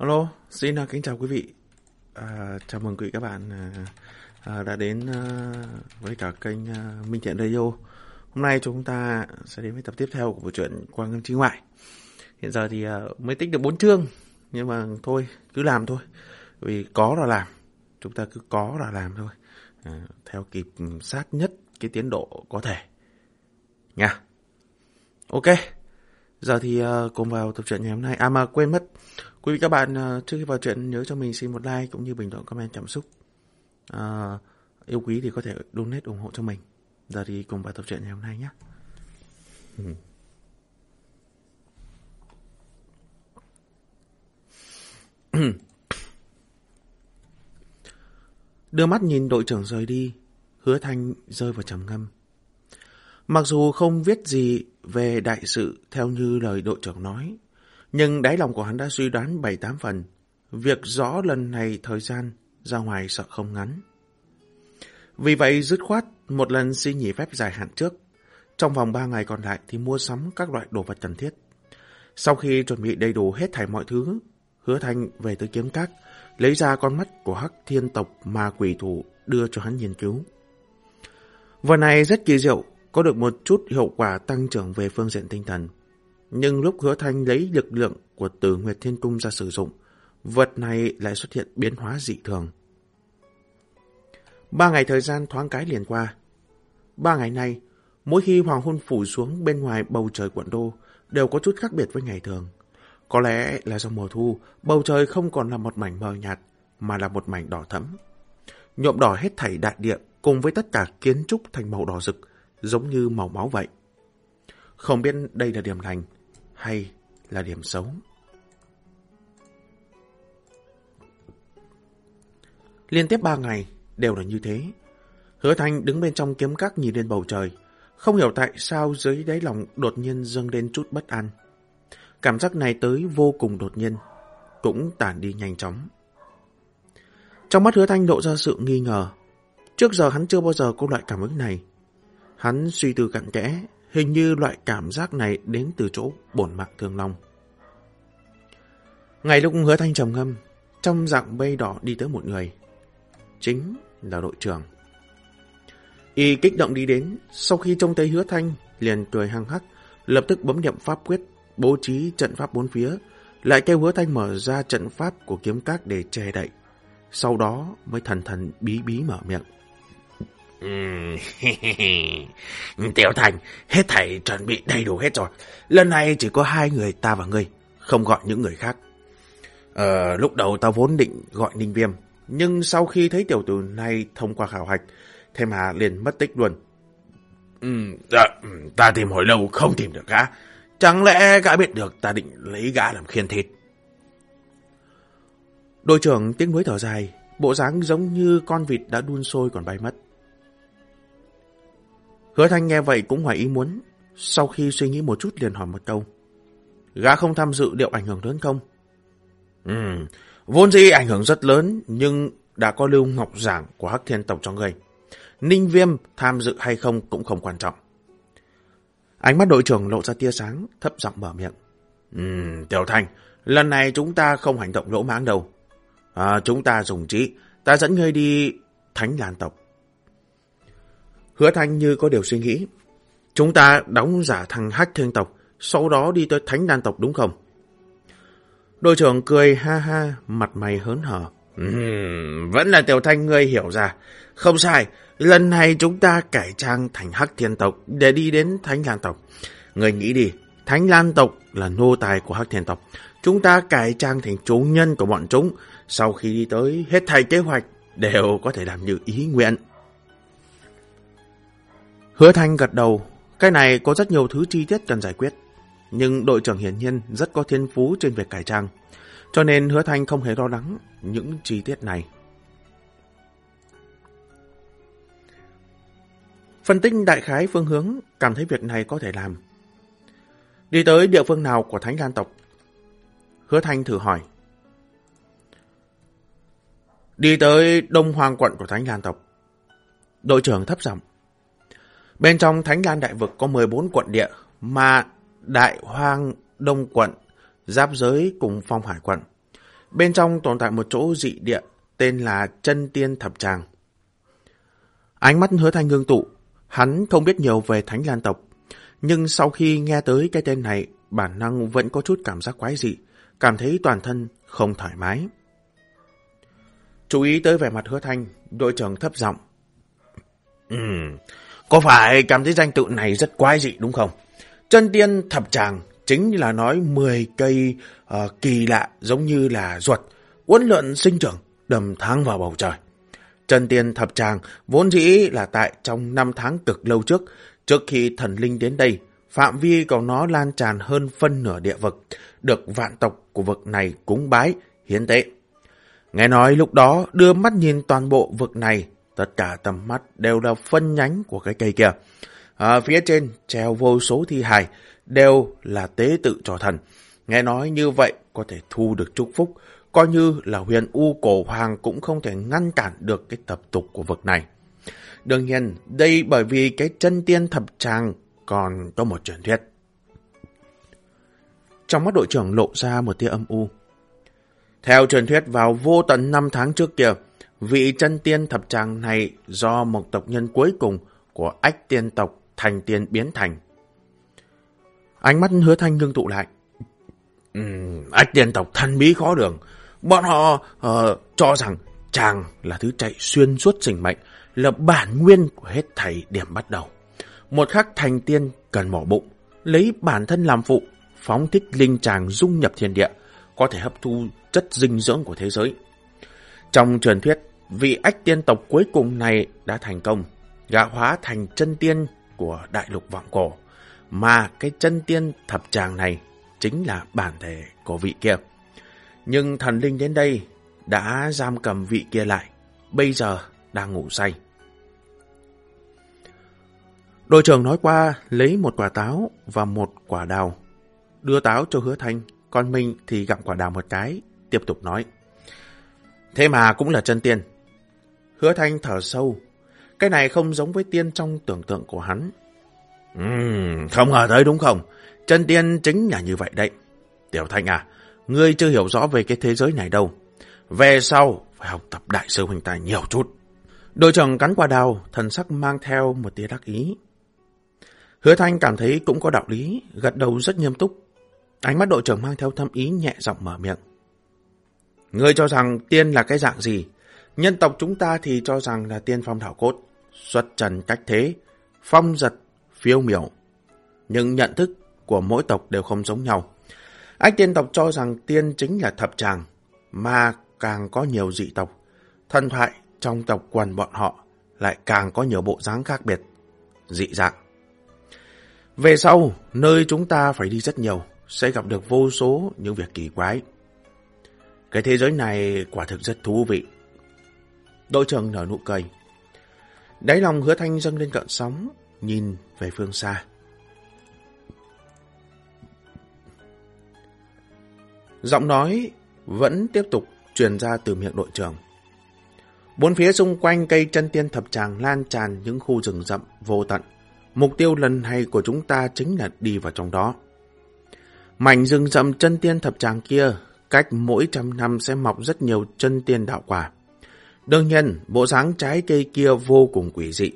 Hello, xin à, kính chào quý vị. À, chào mừng quý vị các bạn à, à, đã đến à, với cả kênh à, Minh Thiện Radio. Hôm nay chúng ta sẽ đến với tập tiếp theo của bộ truyện Quang Ngân Trí Ngoại. Hiện giờ thì à, mới tích được 4 chương, nhưng mà thôi, cứ làm thôi. Vì có là làm, chúng ta cứ có là làm thôi. À, theo kịp sát nhất cái tiến độ có thể. Nha. Ok. Giờ thì uh, cùng vào tập truyện ngày hôm nay. À mà quên mất, quý vị các bạn à, trước khi vào chuyện nhớ cho mình xin một like cũng như bình luận comment cảm xúc. À, yêu quý thì có thể donate ủng hộ cho mình. Giờ thì cùng vào tập truyện ngày hôm nay nhé. Đưa mắt nhìn đội trưởng rời đi, hứa thanh rơi vào trầm ngâm. Mặc dù không viết gì về đại sự theo như lời đội trưởng nói, nhưng đáy lòng của hắn đã suy đoán 7-8 phần. Việc rõ lần này thời gian ra ngoài sợ không ngắn. Vì vậy dứt khoát một lần xin nghỉ phép dài hạn trước. Trong vòng 3 ngày còn lại thì mua sắm các loại đồ vật cần thiết. Sau khi chuẩn bị đầy đủ hết thảy mọi thứ, hứa thanh về tới kiếm các, lấy ra con mắt của hắc thiên tộc mà quỷ thủ đưa cho hắn nghiên cứu. Vật này rất kỳ diệu, có được một chút hiệu quả tăng trưởng về phương diện tinh thần. Nhưng lúc hứa thanh lấy lực lượng của tử Nguyệt Thiên Cung ra sử dụng, vật này lại xuất hiện biến hóa dị thường. Ba ngày thời gian thoáng cái liền qua. Ba ngày nay, mỗi khi hoàng hôn phủ xuống bên ngoài bầu trời quận đô, đều có chút khác biệt với ngày thường. Có lẽ là do mùa thu, bầu trời không còn là một mảnh mờ nhạt, mà là một mảnh đỏ thẫm. Nhộm đỏ hết thảy đại địa cùng với tất cả kiến trúc thành màu đỏ rực, giống như màu máu vậy. Không biết đây là điểm lành hay là điểm xấu. Liên tiếp ba ngày đều là như thế. Hứa Thanh đứng bên trong kiếm các nhìn lên bầu trời, không hiểu tại sao dưới đáy lòng đột nhiên dâng lên chút bất an. Cảm giác này tới vô cùng đột nhiên, cũng tản đi nhanh chóng. Trong mắt hứa thanh lộ ra sự nghi ngờ. Trước giờ hắn chưa bao giờ có loại cảm ứng này. Hắn suy tư cặn kẽ, hình như loại cảm giác này đến từ chỗ bổn mạng thương long. Ngày lúc hứa thanh trầm ngâm, trong dạng bay đỏ đi tới một người. Chính là đội trưởng. Y kích động đi đến, sau khi trông thấy hứa thanh, liền cười hăng hắc, lập tức bấm nhậm pháp quyết, bố trí trận pháp bốn phía, lại kêu hứa thanh mở ra trận pháp của kiếm các để che đậy. Sau đó mới thần thần bí bí mở miệng. Tiểu Thành, hết thảy chuẩn bị đầy đủ hết rồi. Lần này chỉ có hai người ta và ngươi, không gọi những người khác. Ờ, lúc đầu ta vốn định gọi Ninh Viêm, nhưng sau khi thấy tiểu tử này thông qua khảo hạch, thêm hà liền mất tích luôn. Ừ, ta tìm hồi lâu không tìm được gã. Chẳng lẽ gã biết được ta định lấy gã làm khiên thịt? Đội trưởng tiếng nuối thở dài, bộ dáng giống như con vịt đã đun sôi còn bay mất. Hứa Thanh nghe vậy cũng ngoài ý muốn, sau khi suy nghĩ một chút liền hỏi một câu. Gã không tham dự liệu ảnh hưởng lớn không? Ừ, vốn dĩ ảnh hưởng rất lớn, nhưng đã có lưu ngọc giảng của Hắc Thiên Tộc cho người. Ninh Viêm tham dự hay không cũng không quan trọng. Ánh mắt đội trưởng lộ ra tia sáng, thấp giọng mở miệng. Ừm, Tiểu Thanh, lần này chúng ta không hành động lỗ mãng đâu. À, chúng ta dùng trí, ta dẫn ngươi đi Thánh Lan Tộc. Hứa Thanh như có điều suy nghĩ. Chúng ta đóng giả thằng Hách Thiên Tộc, sau đó đi tới Thánh Lan Tộc đúng không? Đội trưởng cười ha ha, mặt mày hớn hở. Uhm, vẫn là Tiểu Thanh ngươi hiểu ra. Không sai, lần này chúng ta cải trang thành Hắc Thiên Tộc để đi đến Thánh Lan Tộc. Ngươi nghĩ đi, Thánh Lan Tộc là nô tài của Hắc Thiên Tộc. Chúng ta cải trang thành chủ nhân của bọn chúng. Sau khi đi tới, hết thầy kế hoạch đều có thể làm như ý nguyện. Hứa Thanh gật đầu, cái này có rất nhiều thứ chi tiết cần giải quyết. Nhưng đội trưởng hiển nhiên rất có thiên phú trên việc cải trang. Cho nên Hứa Thanh không hề lo lắng những chi tiết này. Phân tích đại khái phương hướng, cảm thấy việc này có thể làm. Đi tới địa phương nào của Thánh Lan tộc? Hứa Thanh thử hỏi. Đi tới Đông Hoàng quận của Thánh Lan tộc. Đội trưởng thấp giọng. Bên trong Thánh Lan Đại Vực có 14 quận địa, mà Đại Hoang Đông quận giáp giới cùng Phong Hải quận. Bên trong tồn tại một chỗ dị địa tên là chân tiên thập tràng. Ánh mắt hứa thanh ngưng tụ, hắn không biết nhiều về thánh lan tộc, nhưng sau khi nghe tới cái tên này, bản năng vẫn có chút cảm giác quái dị, cảm thấy toàn thân không thoải mái. Chú ý tới vẻ mặt hứa thanh, đội trưởng thấp giọng. Ừm, có phải cảm thấy danh tự này rất quái dị đúng không? Chân tiên thập tràng chính là nói 10 cây uh, kỳ lạ giống như là ruột, uốn lượn sinh trưởng, đầm tháng vào bầu trời. Chân tiên thập tràng vốn dĩ là tại trong năm tháng cực lâu trước, trước khi thần linh đến đây, phạm vi của nó lan tràn hơn phân nửa địa vực, được vạn tộc của vực này cúng bái, hiến tế. Nghe nói lúc đó đưa mắt nhìn toàn bộ vực này, tất cả tầm mắt đều là phân nhánh của cái cây kia. À, phía trên treo vô số thi hài, đều là tế tự cho thần. Nghe nói như vậy có thể thu được chúc phúc, coi như là huyền U cổ hoàng cũng không thể ngăn cản được cái tập tục của vực này. Đương nhiên, đây bởi vì cái chân tiên thập tràng còn có một truyền thuyết. Trong mắt đội trưởng lộ ra một tia âm u. Theo truyền thuyết vào vô tận năm tháng trước kia, vị chân tiên thập tràng này do một tộc nhân cuối cùng của ách tiên tộc thành tiên biến thành. Ánh mắt hứa thanh ngưng tụ lại. Ừ, ách tiên tộc thân bí khó đường. Bọn họ uh, cho rằng chàng là thứ chạy xuyên suốt sinh mệnh, là bản nguyên của hết thầy điểm bắt đầu. Một khắc thành tiên cần mỏ bụng, lấy bản thân làm phụ, phóng thích linh chàng dung nhập thiên địa, có thể hấp thu chất dinh dưỡng của thế giới. Trong truyền thuyết, vị ách tiên tộc cuối cùng này đã thành công, gã hóa thành chân tiên của đại lục vọng cổ, mà cái chân tiên thập tràng này chính là bản thể của vị kia. Nhưng thần linh đến đây đã giam cầm vị kia lại, bây giờ đang ngủ say. Đội trưởng nói qua lấy một quả táo và một quả đào, đưa táo cho hứa thanh, còn mình thì gặm quả đào một cái, tiếp tục nói. Thế mà cũng là chân tiên. Hứa thanh thở sâu, cái này không giống với tiên trong tưởng tượng của hắn. Uhm, không ngờ tới đúng không? Chân tiên chính là như vậy đấy. Tiểu Thanh à, ngươi chưa hiểu rõ về cái thế giới này đâu. Về sau, phải học tập đại sư huynh tài nhiều chút. Đội trưởng cắn quả đào, thần sắc mang theo một tia đắc ý. Hứa Thanh cảm thấy cũng có đạo lý, gật đầu rất nghiêm túc. Ánh mắt đội trưởng mang theo thâm ý nhẹ giọng mở miệng. Ngươi cho rằng tiên là cái dạng gì? Nhân tộc chúng ta thì cho rằng là tiên phong thảo cốt, xuất trần cách thế, phong giật, phiêu miểu. Nhưng nhận thức của mỗi tộc đều không giống nhau. Ách tiên tộc cho rằng tiên chính là thập tràng, mà càng có nhiều dị tộc. Thần thoại trong tộc quần bọn họ lại càng có nhiều bộ dáng khác biệt, dị dạng. Về sau, nơi chúng ta phải đi rất nhiều, sẽ gặp được vô số những việc kỳ quái. Cái thế giới này quả thực rất thú vị. Đội trưởng nở nụ cười. Đáy lòng hứa thanh dâng lên cận sóng, nhìn về phương xa. Giọng nói vẫn tiếp tục truyền ra từ miệng đội trưởng. Bốn phía xung quanh cây chân tiên thập tràng lan tràn những khu rừng rậm vô tận. Mục tiêu lần này của chúng ta chính là đi vào trong đó. Mảnh rừng rậm chân tiên thập tràng kia, cách mỗi trăm năm sẽ mọc rất nhiều chân tiên đạo quả. Đương nhiên, bộ dáng trái cây kia vô cùng quỷ dị,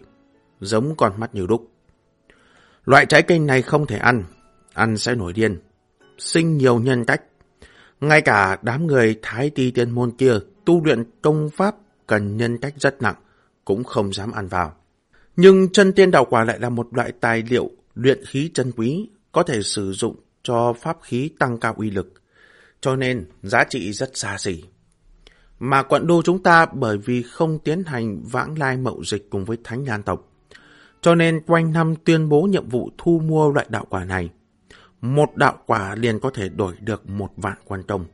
giống con mắt như đúc. Loại trái cây này không thể ăn, ăn sẽ nổi điên, sinh nhiều nhân cách. Ngay cả đám người thái ti tiên môn kia tu luyện công pháp cần nhân cách rất nặng, cũng không dám ăn vào. Nhưng chân tiên đạo quả lại là một loại tài liệu luyện khí chân quý, có thể sử dụng cho pháp khí tăng cao uy lực, cho nên giá trị rất xa xỉ. Mà quận đô chúng ta bởi vì không tiến hành vãng lai mậu dịch cùng với thánh nhan tộc, cho nên quanh năm tuyên bố nhiệm vụ thu mua loại đạo quả này. Một đạo quả liền có thể đổi được một vạn quan trọng.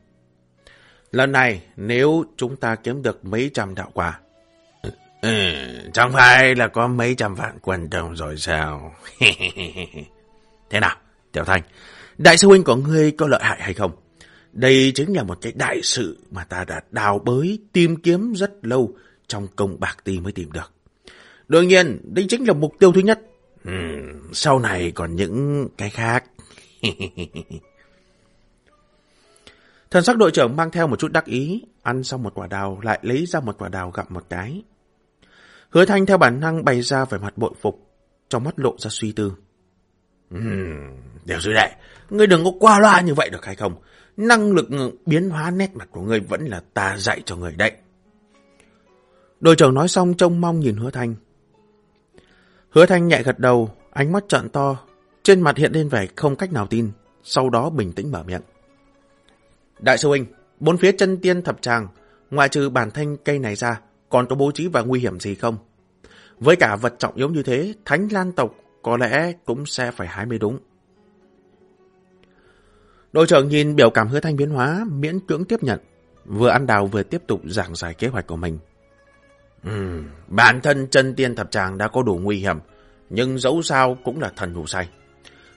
Lần này, nếu chúng ta kiếm được mấy trăm đạo quả, ừ, chẳng phải là có mấy trăm vạn quan đồng rồi sao? Thế nào, Tiểu Thanh, đại sư huynh của ngươi có lợi hại hay không? Đây chính là một cái đại sự mà ta đã đào bới, tìm kiếm rất lâu trong công bạc ti mới tìm được. Đương nhiên, đây chính là mục tiêu thứ nhất. Ừ, sau này còn những cái khác. Thần sắc đội trưởng mang theo một chút đắc ý, ăn xong một quả đào lại lấy ra một quả đào gặm một cái. Hứa thanh theo bản năng bày ra vẻ mặt bội phục, trong mắt lộ ra suy tư. Uhm, đều dưới đệ, ngươi đừng có qua loa như vậy được hay không? Năng lực biến hóa nét mặt của ngươi vẫn là ta dạy cho người đấy. Đội trưởng nói xong trông mong nhìn hứa thanh. Hứa thanh nhẹ gật đầu, ánh mắt trợn to, trên mặt hiện lên vẻ không cách nào tin, sau đó bình tĩnh mở miệng. Đại sư huynh, bốn phía chân tiên thập tràng, ngoại trừ bản thanh cây này ra, còn có bố trí và nguy hiểm gì không? Với cả vật trọng yếu như thế, thánh lan tộc có lẽ cũng sẽ phải hái mới đúng. Đội trưởng nhìn biểu cảm hứa thanh biến hóa, miễn cưỡng tiếp nhận, vừa ăn đào vừa tiếp tục giảng giải kế hoạch của mình. Ừ, bản thân chân tiên thập tràng đã có đủ nguy hiểm, nhưng dẫu sao cũng là thần ngủ say.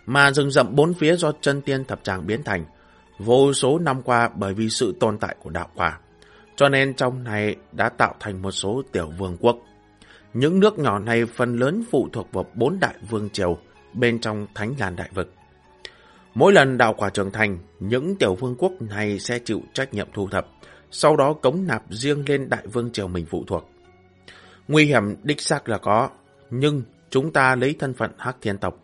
Mà rừng rậm bốn phía do chân tiên thập tràng biến thành, vô số năm qua bởi vì sự tồn tại của đạo quả. Cho nên trong này đã tạo thành một số tiểu vương quốc. Những nước nhỏ này phần lớn phụ thuộc vào bốn đại vương triều bên trong thánh làn đại vực. Mỗi lần đạo quả trưởng thành, những tiểu vương quốc này sẽ chịu trách nhiệm thu thập, sau đó cống nạp riêng lên đại vương triều mình phụ thuộc. Nguy hiểm đích xác là có, nhưng chúng ta lấy thân phận hắc thiên tộc,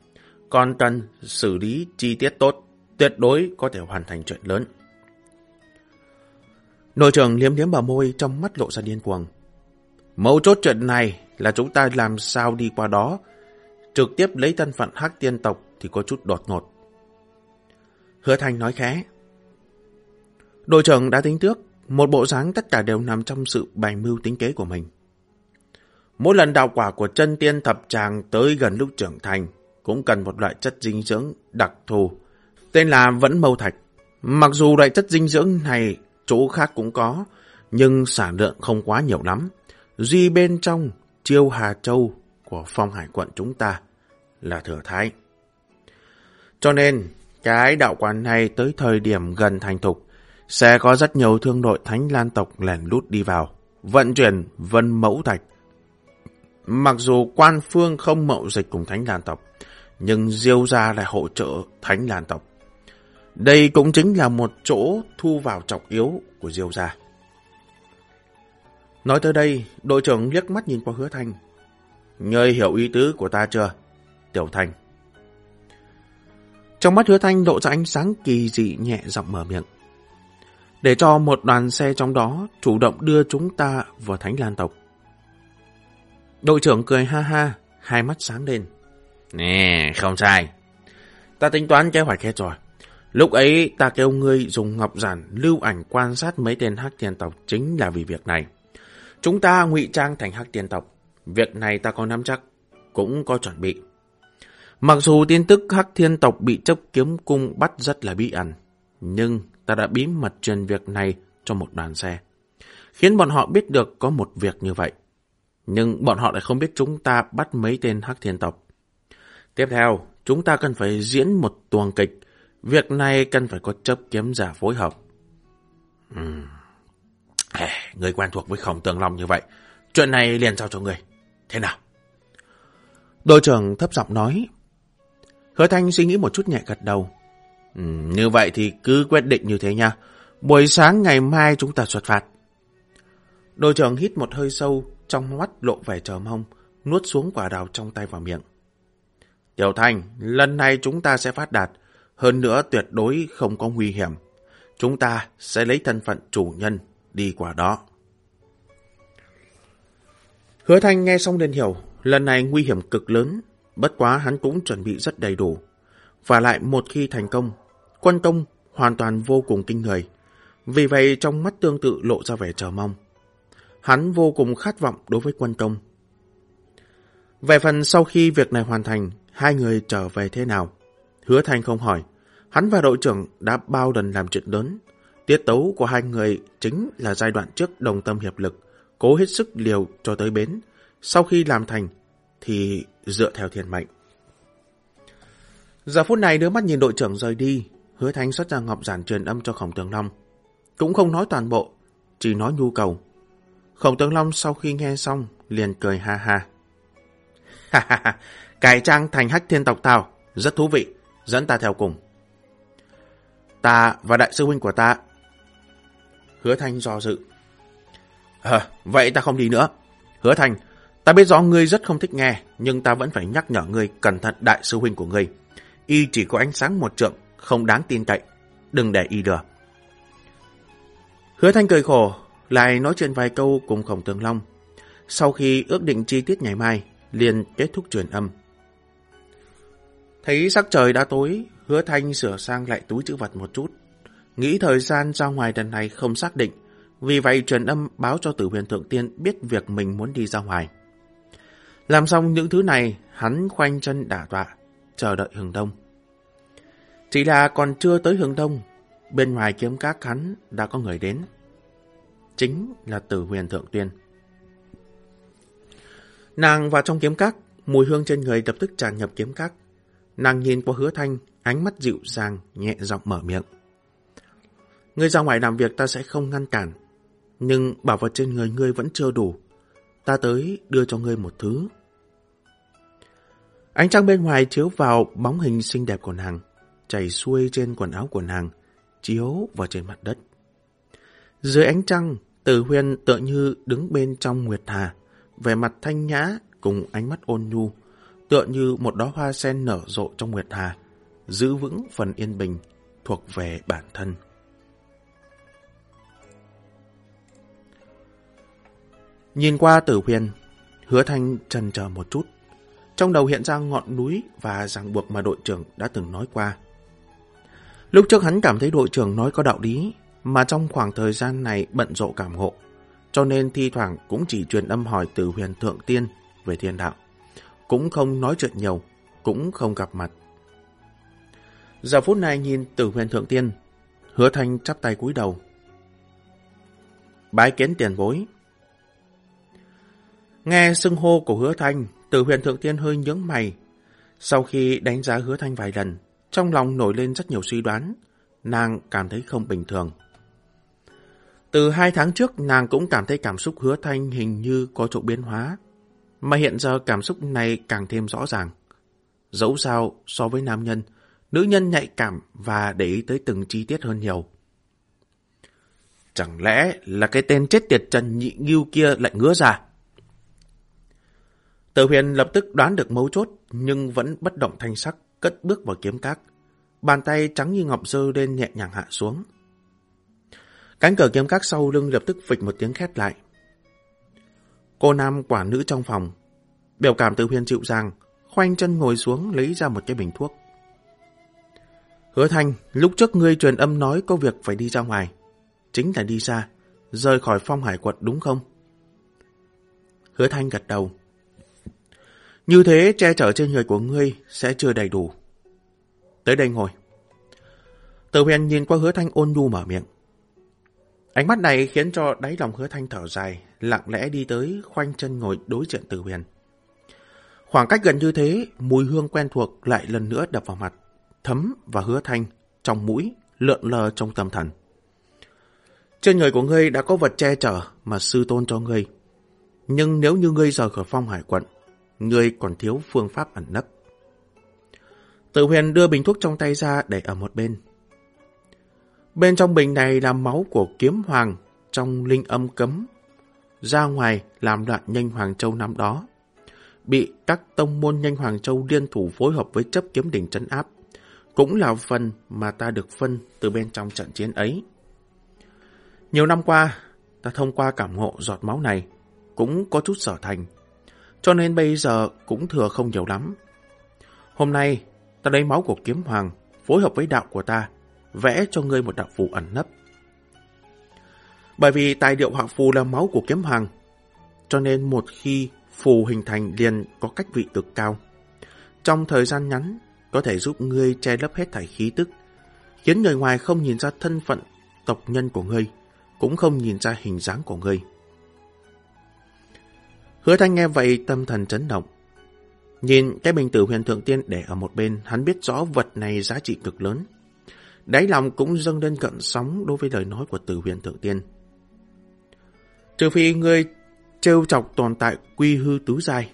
còn cần xử lý chi tiết tốt, tuyệt đối có thể hoàn thành chuyện lớn. Nội trưởng liếm liếm bờ môi trong mắt lộ ra điên cuồng. Mấu chốt chuyện này là chúng ta làm sao đi qua đó, trực tiếp lấy thân phận hắc tiên tộc thì có chút đột ngột. Hứa Thành nói khẽ. Đội trưởng đã tính trước, một bộ dáng tất cả đều nằm trong sự bày mưu tính kế của mình. Mỗi lần đào quả của chân tiên thập tràng tới gần lúc trưởng thành, cũng cần một loại chất dinh dưỡng đặc thù, tên là vẫn mâu thạch. Mặc dù loại chất dinh dưỡng này chỗ khác cũng có, nhưng sản lượng không quá nhiều lắm. Duy bên trong chiêu Hà Châu của phong hải quận chúng ta là thừa thái. Cho nên, cái đạo quán này tới thời điểm gần thành thục, sẽ có rất nhiều thương đội thánh lan tộc lẻn lút đi vào, vận chuyển vân mẫu thạch. Mặc dù quan phương không mậu dịch cùng thánh lan tộc, nhưng Diêu gia lại hỗ trợ thánh lan tộc. Đây cũng chính là một chỗ thu vào trọng yếu của Diêu gia. Nói tới đây, đội trưởng liếc mắt nhìn qua hứa thanh. Ngươi hiểu ý tứ của ta chưa? Tiểu Thanh. Trong mắt hứa thanh lộ ra ánh sáng kỳ dị nhẹ giọng mở miệng. Để cho một đoàn xe trong đó chủ động đưa chúng ta vào Thánh Lan tộc. Đội trưởng cười ha ha, hai mắt sáng lên. Nè, không sai. Ta tính toán kế hoạch hết rồi. Lúc ấy ta kêu ngươi dùng ngọc giản lưu ảnh quan sát mấy tên hắc tiền tộc chính là vì việc này. Chúng ta ngụy trang thành hắc tiền tộc. Việc này ta có nắm chắc, cũng có chuẩn bị. Mặc dù tin tức hắc thiên tộc bị chấp kiếm cung bắt rất là bí ẩn, nhưng ta đã bí mật truyền việc này cho một đoàn xe. Khiến bọn họ biết được có một việc như vậy. Nhưng bọn họ lại không biết chúng ta bắt mấy tên hắc thiên tộc. Tiếp theo, chúng ta cần phải diễn một tuồng kịch. Việc này cần phải có chấp kiếm giả phối hợp. Uhm. Hey, người quen thuộc với khổng tường long như vậy. Chuyện này liền giao cho người. Thế nào? Đội trưởng thấp giọng nói. Hứa Thanh suy nghĩ một chút nhẹ gật đầu. Ừ, như vậy thì cứ quyết định như thế nha. Buổi sáng ngày mai chúng ta xuất phát. Đội trưởng hít một hơi sâu, trong mắt lộ vẻ chờ mong, nuốt xuống quả đào trong tay vào miệng. Tiểu Thanh, lần này chúng ta sẽ phát đạt, hơn nữa tuyệt đối không có nguy hiểm. Chúng ta sẽ lấy thân phận chủ nhân đi qua đó. Hứa Thanh nghe xong liền hiểu, lần này nguy hiểm cực lớn, bất quá hắn cũng chuẩn bị rất đầy đủ. Và lại một khi thành công, quân công hoàn toàn vô cùng kinh người. Vì vậy trong mắt tương tự lộ ra vẻ chờ mong. Hắn vô cùng khát vọng đối với quân công. Về phần sau khi việc này hoàn thành, hai người trở về thế nào? Hứa Thanh không hỏi. Hắn và đội trưởng đã bao lần làm chuyện lớn. Tiết tấu của hai người chính là giai đoạn trước đồng tâm hiệp lực, cố hết sức liều cho tới bến. Sau khi làm thành, thì dựa theo thiên mệnh. Giờ phút này đưa mắt nhìn đội trưởng rời đi, hứa thanh xuất ra ngọc giản truyền âm cho khổng tường long. Cũng không nói toàn bộ, chỉ nói nhu cầu. Khổng tường long sau khi nghe xong, liền cười ha ha. Ha ha ha, cải trang thành hách thiên tộc tao, rất thú vị, dẫn ta theo cùng. Ta và đại sư huynh của ta Hứa Thanh do dự. À, vậy ta không đi nữa. Hứa Thanh, ta biết rõ ngươi rất không thích nghe, nhưng ta vẫn phải nhắc nhở ngươi cẩn thận đại sư huynh của ngươi. Y chỉ có ánh sáng một trượng, không đáng tin cậy. Đừng để y lừa. Hứa Thanh cười khổ, lại nói chuyện vài câu cùng Khổng Tường Long. Sau khi ước định chi tiết ngày mai, liền kết thúc truyền âm. Thấy sắc trời đã tối, hứa thanh sửa sang lại túi chữ vật một chút. Nghĩ thời gian ra ngoài lần này không xác định, vì vậy truyền âm báo cho tử huyền thượng tiên biết việc mình muốn đi ra ngoài. Làm xong những thứ này, hắn khoanh chân đả tọa, chờ đợi hướng đông. Chỉ là còn chưa tới hướng đông, bên ngoài kiếm các hắn đã có người đến. Chính là tử huyền thượng tuyên. Nàng vào trong kiếm các, mùi hương trên người lập tức tràn nhập kiếm các. Nàng nhìn qua hứa thanh, ánh mắt dịu dàng, nhẹ giọng mở miệng. Ngươi ra ngoài làm việc ta sẽ không ngăn cản, nhưng bảo vật trên người ngươi vẫn chưa đủ. Ta tới đưa cho ngươi một thứ. Ánh trăng bên ngoài chiếu vào bóng hình xinh đẹp của nàng, chảy xuôi trên quần áo của nàng, chiếu vào trên mặt đất. Dưới ánh trăng, Tử Huyên tựa như đứng bên trong Nguyệt Hà, vẻ mặt thanh nhã cùng ánh mắt ôn nhu, tựa như một đóa hoa sen nở rộ trong Nguyệt Hà, giữ vững phần yên bình thuộc về bản thân. Nhìn qua tử huyền, hứa thanh trần chờ một chút. Trong đầu hiện ra ngọn núi và ràng buộc mà đội trưởng đã từng nói qua. Lúc trước hắn cảm thấy đội trưởng nói có đạo lý, mà trong khoảng thời gian này bận rộ cảm ngộ, cho nên thi thoảng cũng chỉ truyền âm hỏi từ huyền thượng tiên về thiên đạo. Cũng không nói chuyện nhiều, cũng không gặp mặt. Giờ phút này nhìn từ huyền thượng tiên, hứa thanh chắp tay cúi đầu. Bái kiến tiền bối. Nghe xưng hô của hứa thanh, từ huyền thượng tiên hơi nhướng mày. Sau khi đánh giá hứa thanh vài lần, trong lòng nổi lên rất nhiều suy đoán, nàng cảm thấy không bình thường. Từ hai tháng trước, nàng cũng cảm thấy cảm xúc hứa thanh hình như có chỗ biến hóa, mà hiện giờ cảm xúc này càng thêm rõ ràng. Dẫu sao, so với nam nhân, nữ nhân nhạy cảm và để ý tới từng chi tiết hơn nhiều. Chẳng lẽ là cái tên chết tiệt Trần Nhị Nghiêu kia lại ngứa ra? Tử huyền lập tức đoán được mấu chốt, nhưng vẫn bất động thanh sắc, cất bước vào kiếm các. Bàn tay trắng như ngọc dơ lên nhẹ nhàng hạ xuống. Cánh cửa kiếm các sau lưng lập tức phịch một tiếng khét lại. Cô nam quả nữ trong phòng, biểu cảm tự huyền chịu dàng, khoanh chân ngồi xuống lấy ra một cái bình thuốc. Hứa Thanh, lúc trước ngươi truyền âm nói có việc phải đi ra ngoài. Chính là đi ra, rời khỏi phong hải quật đúng không? Hứa Thanh gật đầu. Như thế che chở trên người của ngươi sẽ chưa đầy đủ. Tới đây ngồi. Tử huyền nhìn qua hứa thanh ôn nhu mở miệng. Ánh mắt này khiến cho đáy lòng hứa thanh thở dài, lặng lẽ đi tới khoanh chân ngồi đối diện tử huyền. Khoảng cách gần như thế, mùi hương quen thuộc lại lần nữa đập vào mặt, thấm và hứa thanh, trong mũi, lượn lờ trong tâm thần. Trên người của ngươi đã có vật che chở mà sư tôn cho ngươi. Nhưng nếu như ngươi rời khỏi phong hải quận, ngươi còn thiếu phương pháp ẩn nấp. Tự huyền đưa bình thuốc trong tay ra để ở một bên. Bên trong bình này là máu của kiếm hoàng trong linh âm cấm. Ra ngoài làm đoạn nhanh Hoàng Châu năm đó. Bị các tông môn nhanh Hoàng Châu liên thủ phối hợp với chấp kiếm đỉnh trấn áp. Cũng là phần mà ta được phân từ bên trong trận chiến ấy. Nhiều năm qua, ta thông qua cảm ngộ giọt máu này, cũng có chút sở thành. Cho nên bây giờ cũng thừa không nhiều lắm. Hôm nay, ta lấy máu của kiếm hoàng, phối hợp với đạo của ta, vẽ cho ngươi một đạo phù ẩn nấp. Bởi vì tài điệu họa phù là máu của kiếm hoàng, cho nên một khi phù hình thành liền có cách vị cực cao. Trong thời gian ngắn, có thể giúp ngươi che lấp hết thảy khí tức, khiến người ngoài không nhìn ra thân phận tộc nhân của ngươi, cũng không nhìn ra hình dáng của ngươi. Hứa Thanh nghe vậy tâm thần chấn động. Nhìn cái bình tử huyền thượng tiên để ở một bên, hắn biết rõ vật này giá trị cực lớn. Đáy lòng cũng dâng lên cận sóng đối với lời nói của tử huyền thượng tiên. Trừ phi ngươi trêu chọc tồn tại quy hư tứ dài,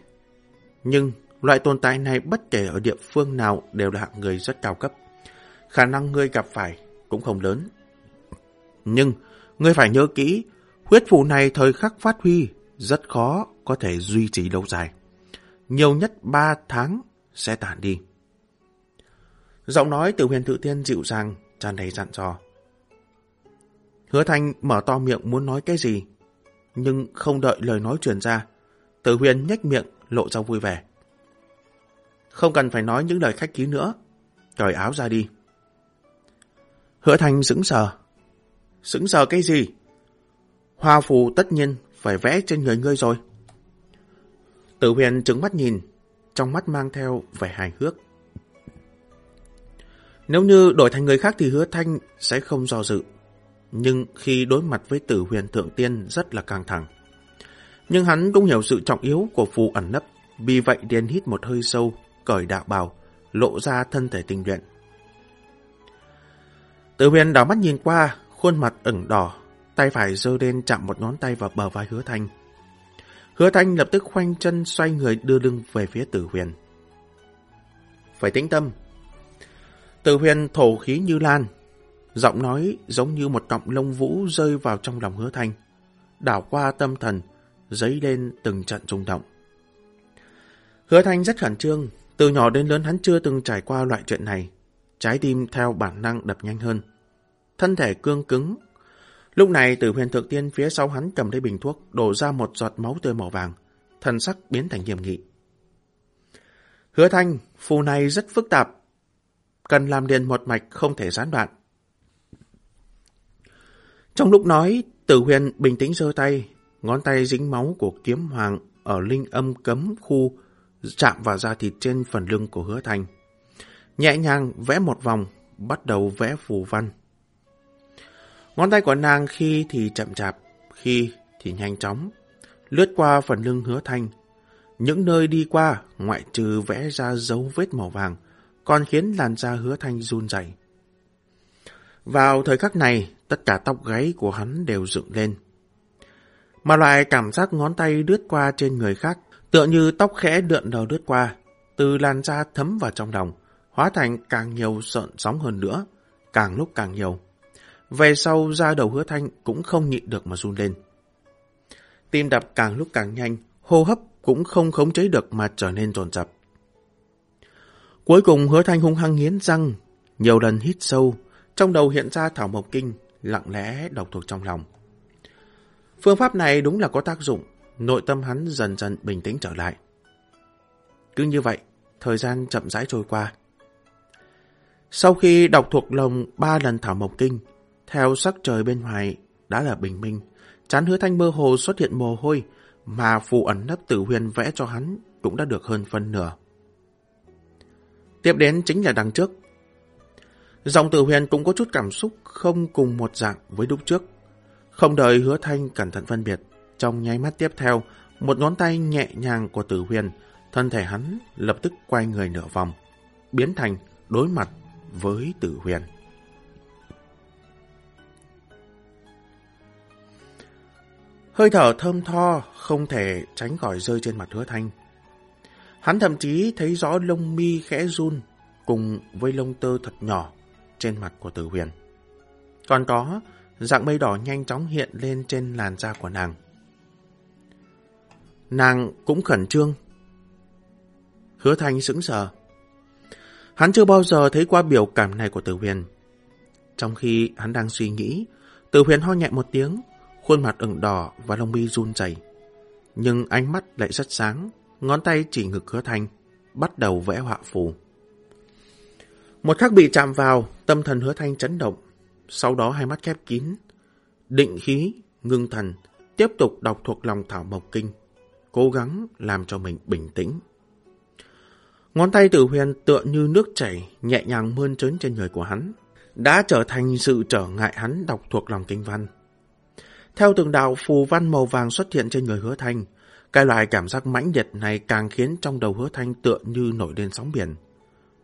Nhưng loại tồn tại này bất kể ở địa phương nào đều là hạng người rất cao cấp. Khả năng ngươi gặp phải cũng không lớn. Nhưng Ngươi phải nhớ kỹ, huyết phù này thời khắc phát huy, rất khó có thể duy trì lâu dài. Nhiều nhất 3 tháng sẽ tản đi. Giọng nói từ huyền tự tiên dịu dàng, tràn đầy dặn dò. Hứa Thanh mở to miệng muốn nói cái gì, nhưng không đợi lời nói truyền ra. Tử huyền nhếch miệng, lộ ra vui vẻ. Không cần phải nói những lời khách ký nữa, cởi áo ra đi. Hứa Thanh sững sờ. Sững sờ cái gì? Hoa phù tất nhiên phải vẽ trên người ngươi rồi. Tử huyền trứng mắt nhìn, trong mắt mang theo vẻ hài hước. Nếu như đổi thành người khác thì hứa thanh sẽ không do dự. Nhưng khi đối mặt với tử huyền thượng tiên rất là căng thẳng. Nhưng hắn cũng hiểu sự trọng yếu của phù ẩn nấp, vì vậy điên hít một hơi sâu, cởi đạo bào, lộ ra thân thể tình luyện. Tử huyền đảo mắt nhìn qua, khuôn mặt ửng đỏ, tay phải giơ lên chạm một ngón tay vào bờ vai hứa thanh. Hứa thanh lập tức khoanh chân xoay người đưa lưng về phía tử huyền. Phải tĩnh tâm. Tử huyền thổ khí như lan, giọng nói giống như một cọng lông vũ rơi vào trong lòng hứa thanh, đảo qua tâm thần, dấy lên từng trận rung động. Hứa thanh rất khẩn trương, từ nhỏ đến lớn hắn chưa từng trải qua loại chuyện này, trái tim theo bản năng đập nhanh hơn. Thân thể cương cứng, Lúc này từ huyền thượng tiên phía sau hắn cầm lấy bình thuốc, đổ ra một giọt máu tươi màu vàng, thần sắc biến thành nghiêm nghị. Hứa thanh, phù này rất phức tạp, cần làm liền một mạch không thể gián đoạn. Trong lúc nói, tử huyền bình tĩnh giơ tay, ngón tay dính máu của kiếm hoàng ở linh âm cấm khu chạm vào da thịt trên phần lưng của hứa thanh. Nhẹ nhàng vẽ một vòng, bắt đầu vẽ phù văn. Ngón tay của nàng khi thì chậm chạp, khi thì nhanh chóng, lướt qua phần lưng hứa thanh. Những nơi đi qua, ngoại trừ vẽ ra dấu vết màu vàng, còn khiến làn da hứa thanh run rẩy. Vào thời khắc này, tất cả tóc gáy của hắn đều dựng lên. Mà loại cảm giác ngón tay đứt qua trên người khác, tựa như tóc khẽ đượn đầu đứt qua, từ làn da thấm vào trong lòng, hóa thành càng nhiều sợn sóng hơn nữa, càng lúc càng nhiều. Về sau ra đầu hứa thanh cũng không nhịn được mà run lên. Tim đập càng lúc càng nhanh, hô hấp cũng không khống chế được mà trở nên dồn dập. Cuối cùng hứa thanh hung hăng nghiến răng, nhiều lần hít sâu, trong đầu hiện ra thảo mộc kinh, lặng lẽ đọc thuộc trong lòng. Phương pháp này đúng là có tác dụng, nội tâm hắn dần dần bình tĩnh trở lại. Cứ như vậy, thời gian chậm rãi trôi qua. Sau khi đọc thuộc lòng ba lần thảo mộc kinh, theo sắc trời bên ngoài đã là bình minh, chán hứa thanh mơ hồ xuất hiện mồ hôi, mà phù ẩn nấp tử huyền vẽ cho hắn cũng đã được hơn phân nửa. Tiếp đến chính là đằng trước. Dòng tử huyền cũng có chút cảm xúc không cùng một dạng với lúc trước. Không đợi hứa thanh cẩn thận phân biệt, trong nháy mắt tiếp theo, một ngón tay nhẹ nhàng của tử huyền, thân thể hắn lập tức quay người nửa vòng, biến thành đối mặt với tử huyền. Hơi thở thơm tho không thể tránh khỏi rơi trên mặt hứa thanh. Hắn thậm chí thấy rõ lông mi khẽ run cùng với lông tơ thật nhỏ trên mặt của tử huyền. Còn có, dạng mây đỏ nhanh chóng hiện lên trên làn da của nàng. Nàng cũng khẩn trương. Hứa thanh sững sờ. Hắn chưa bao giờ thấy qua biểu cảm này của tử huyền. Trong khi hắn đang suy nghĩ, tử huyền ho nhẹ một tiếng, khuôn mặt ửng đỏ và lông mi run rẩy. Nhưng ánh mắt lại rất sáng, ngón tay chỉ ngực hứa thanh, bắt đầu vẽ họa phù. Một khắc bị chạm vào, tâm thần hứa thanh chấn động, sau đó hai mắt khép kín, định khí, ngưng thần, tiếp tục đọc thuộc lòng thảo mộc kinh, cố gắng làm cho mình bình tĩnh. Ngón tay tử huyền tựa như nước chảy, nhẹ nhàng mơn trớn trên người của hắn, đã trở thành sự trở ngại hắn đọc thuộc lòng kinh văn. Theo từng đạo phù văn màu vàng xuất hiện trên người hứa thanh, cái loại cảm giác mãnh liệt này càng khiến trong đầu hứa thanh tựa như nổi lên sóng biển.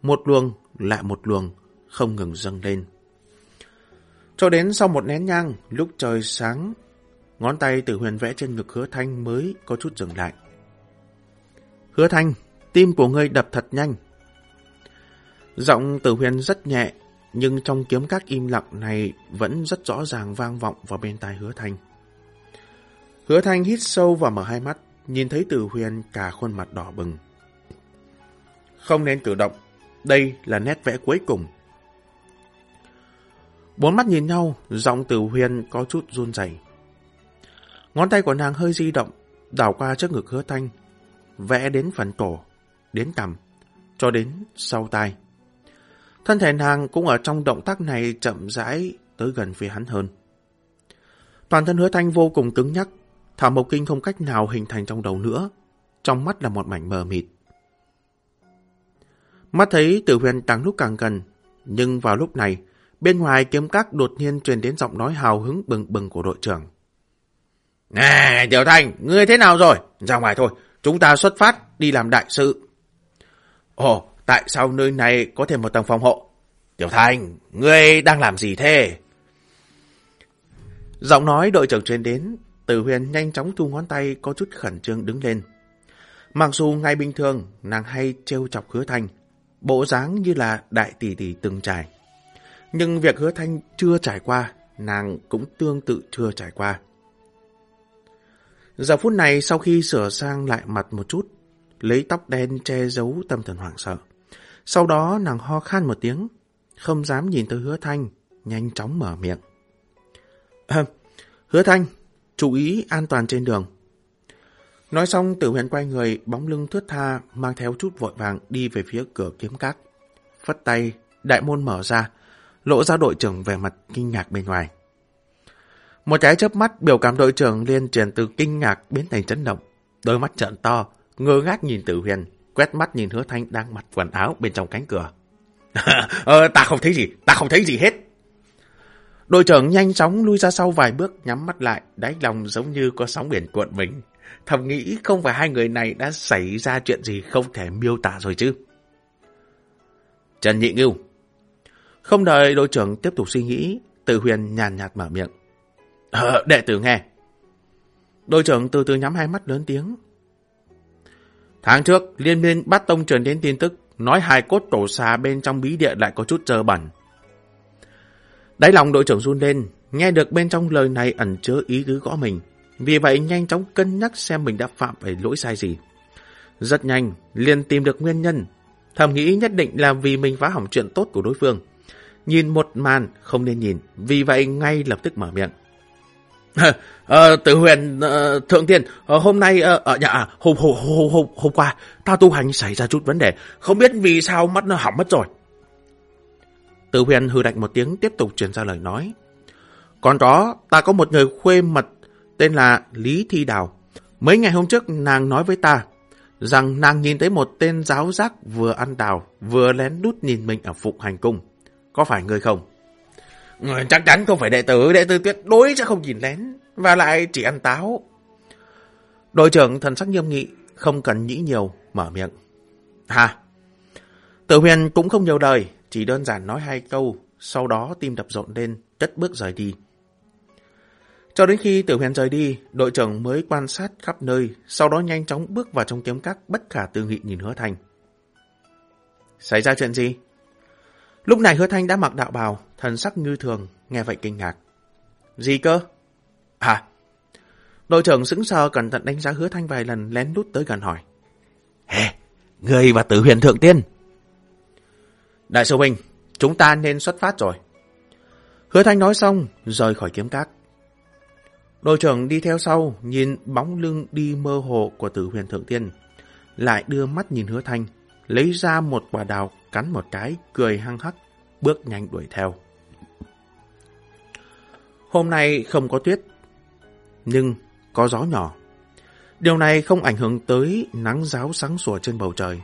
Một luồng, lại một luồng, không ngừng dâng lên. Cho đến sau một nén nhang, lúc trời sáng, ngón tay từ huyền vẽ trên ngực hứa thanh mới có chút dừng lại. Hứa thanh, tim của ngươi đập thật nhanh. Giọng tử huyền rất nhẹ, nhưng trong kiếm các im lặng này vẫn rất rõ ràng vang vọng vào bên tai hứa thanh. Hứa thanh hít sâu và mở hai mắt, nhìn thấy Từ Huyền cả khuôn mặt đỏ bừng. Không nên cử động, đây là nét vẽ cuối cùng. Bốn mắt nhìn nhau, giọng Từ Huyền có chút run rẩy. Ngón tay của nàng hơi di động, đảo qua trước ngực hứa thanh, vẽ đến phần cổ, đến cằm, cho đến sau tai. Thân thể nàng cũng ở trong động tác này chậm rãi tới gần phía hắn hơn. Toàn thân hứa thanh vô cùng cứng nhắc, Thảo Mộc Kinh không cách nào hình thành trong đầu nữa, trong mắt là một mảnh mờ mịt. Mắt thấy tử huyền càng lúc càng gần, nhưng vào lúc này, bên ngoài kiếm các đột nhiên truyền đến giọng nói hào hứng bừng bừng của đội trưởng. Nè, Tiểu Thanh, ngươi thế nào rồi? Ra ngoài thôi, chúng ta xuất phát đi làm đại sự. Ồ, tại sao nơi này có thêm một tầng phòng hộ? Tiểu thành ngươi đang làm gì thế? Giọng nói đội trưởng truyền đến, Tử huyền nhanh chóng thu ngón tay có chút khẩn trương đứng lên. Mặc dù ngày bình thường nàng hay trêu chọc hứa thanh, bộ dáng như là đại tỷ tỷ từng trải. Nhưng việc hứa thanh chưa trải qua, nàng cũng tương tự chưa trải qua. Giờ phút này sau khi sửa sang lại mặt một chút, lấy tóc đen che giấu tâm thần hoảng sợ. Sau đó nàng ho khan một tiếng, không dám nhìn tới hứa thanh, nhanh chóng mở miệng. À, hứa thanh, chú ý an toàn trên đường. Nói xong tử huyền quay người, bóng lưng thướt tha, mang theo chút vội vàng đi về phía cửa kiếm các. Phất tay, đại môn mở ra, lộ ra đội trưởng về mặt kinh ngạc bên ngoài. Một cái chớp mắt biểu cảm đội trưởng liên truyền từ kinh ngạc biến thành chấn động. Đôi mắt trợn to, ngơ ngác nhìn tử huyền, quét mắt nhìn hứa thanh đang mặc quần áo bên trong cánh cửa. ờ, ta không thấy gì, ta không thấy gì hết. Đội trưởng nhanh chóng lui ra sau vài bước, nhắm mắt lại, đáy lòng giống như có sóng biển cuộn mình. Thầm nghĩ không phải hai người này đã xảy ra chuyện gì không thể miêu tả rồi chứ. Trần Nhị Ngưu Không đợi đội trưởng tiếp tục suy nghĩ, Tự huyền nhàn nhạt mở miệng. Ờ, đệ tử nghe. Đội trưởng từ từ nhắm hai mắt lớn tiếng. Tháng trước, liên minh bắt tông truyền đến tin tức, nói hai cốt tổ xà bên trong bí địa lại có chút trơ bẩn. Đáy lòng đội trưởng run lên, nghe được bên trong lời này ẩn chứa ý tứ gõ mình. Vì vậy nhanh chóng cân nhắc xem mình đã phạm phải lỗi sai gì. Rất nhanh, liền tìm được nguyên nhân. Thầm nghĩ nhất định là vì mình phá hỏng chuyện tốt của đối phương. Nhìn một màn không nên nhìn, vì vậy ngay lập tức mở miệng à, tử huyền, à, thượng tiên, à, hôm nay uh, ở nhà, hôm, hôm, hôm, hôm, hôm qua, ta tu hành xảy ra chút vấn đề, không biết vì sao mắt nó hỏng mất rồi. Tử huyền hư đạnh một tiếng tiếp tục truyền ra lời nói. Còn đó, ta có một người khuê mật tên là Lý Thi Đào. Mấy ngày hôm trước nàng nói với ta rằng nàng nhìn thấy một tên giáo giác vừa ăn đào vừa lén đút nhìn mình ở phục hành cung. Có phải người không? Ừ, chắc chắn không phải đệ tử, đệ tử tuyệt đối sẽ không nhìn lén và lại chỉ ăn táo. Đội trưởng thần sắc nghiêm nghị, không cần nghĩ nhiều, mở miệng. Hà, Tử huyền cũng không nhiều đời, chỉ đơn giản nói hai câu, sau đó tim đập rộn lên, cất bước rời đi. Cho đến khi Tử Huyền rời đi, đội trưởng mới quan sát khắp nơi, sau đó nhanh chóng bước vào trong kiếm các bất khả tư nghị nhìn hứa thanh. Xảy ra chuyện gì? Lúc này hứa thanh đã mặc đạo bào, thần sắc như thường, nghe vậy kinh ngạc. Gì cơ? À, đội trưởng sững sờ cẩn thận đánh giá hứa thanh vài lần lén lút tới gần hỏi. Hề, hey, người và tử huyền thượng tiên. Đại sư huynh, chúng ta nên xuất phát rồi. Hứa thanh nói xong, rời khỏi kiếm các. Đội trưởng đi theo sau, nhìn bóng lưng đi mơ hồ của tử huyền thượng tiên. Lại đưa mắt nhìn hứa thanh, lấy ra một quả đào, cắn một cái, cười hăng hắc, bước nhanh đuổi theo. Hôm nay không có tuyết, nhưng có gió nhỏ. Điều này không ảnh hưởng tới nắng giáo sáng sủa trên bầu trời.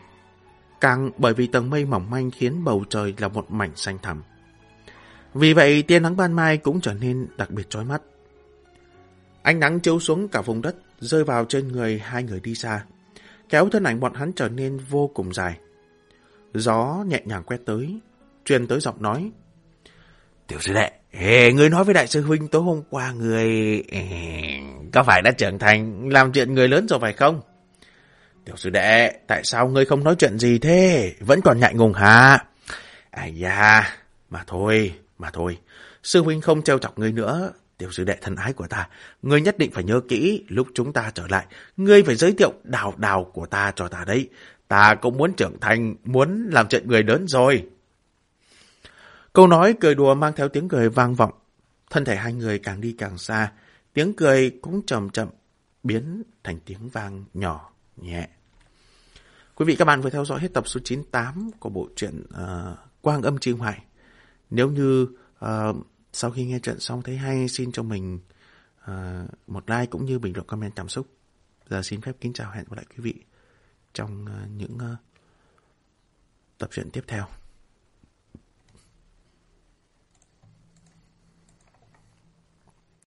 Càng bởi vì tầng mây mỏng manh khiến bầu trời là một mảnh xanh thẳm. Vì vậy tia nắng ban mai cũng trở nên đặc biệt chói mắt. Ánh nắng chiếu xuống cả vùng đất, rơi vào trên người hai người đi xa, kéo thân ảnh bọn hắn trở nên vô cùng dài. Gió nhẹ nhàng quét tới, truyền tới giọng nói. Tiểu sư đệ, Ê, người nói với đại sư huynh tối hôm qua người... có phải đã trưởng thành làm chuyện người lớn rồi phải không? Tiểu sư đệ, tại sao ngươi không nói chuyện gì thế? Vẫn còn ngại ngùng hả? À da, Mà thôi, mà thôi, sư huynh không trêu chọc ngươi nữa, tiểu sư đệ thân ái của ta. Ngươi nhất định phải nhớ kỹ, lúc chúng ta trở lại, ngươi phải giới thiệu đào đào của ta cho ta đấy. Ta cũng muốn trưởng thành, muốn làm chuyện người lớn rồi. Câu nói cười đùa mang theo tiếng cười vang vọng. Thân thể hai người càng đi càng xa, tiếng cười cũng chậm chậm biến thành tiếng vang nhỏ, nhẹ. Quý vị các bạn vừa theo dõi hết tập số 98 của bộ truyện uh, Quang âm chi hoại. Nếu như uh, sau khi nghe chuyện xong thấy hay xin cho mình uh, một like cũng như bình luận comment cảm xúc. Giờ xin phép kính chào hẹn gặp lại quý vị trong uh, những uh, tập truyện tiếp theo.